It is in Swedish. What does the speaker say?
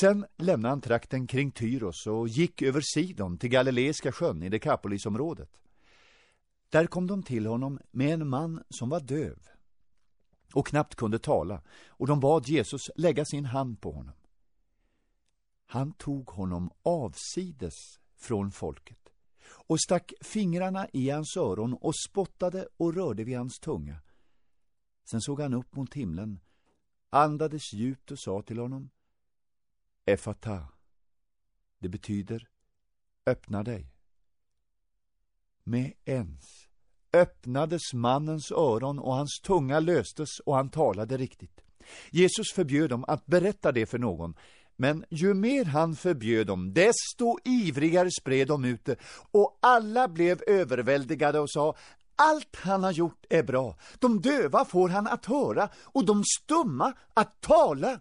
Sen lämnade han trakten kring Tyros och gick över Sidon till Galileiska sjön i Dekapolisområdet. Där kom de till honom med en man som var döv och knappt kunde tala, och de bad Jesus lägga sin hand på honom. Han tog honom avsides från folket och stack fingrarna i hans öron och spottade och rörde vid hans tunga. Sen såg han upp mot himlen, andades djupt och sa till honom Efata. Det betyder öppna dig. Med ens öppnades mannens öron och hans tunga löstes och han talade riktigt. Jesus förbjöd dem att berätta det för någon, men ju mer han förbjöd dem, desto ivrigare spred de ut det och alla blev överväldigade och sa allt han har gjort är bra. De döva får han att höra och de stumma att tala.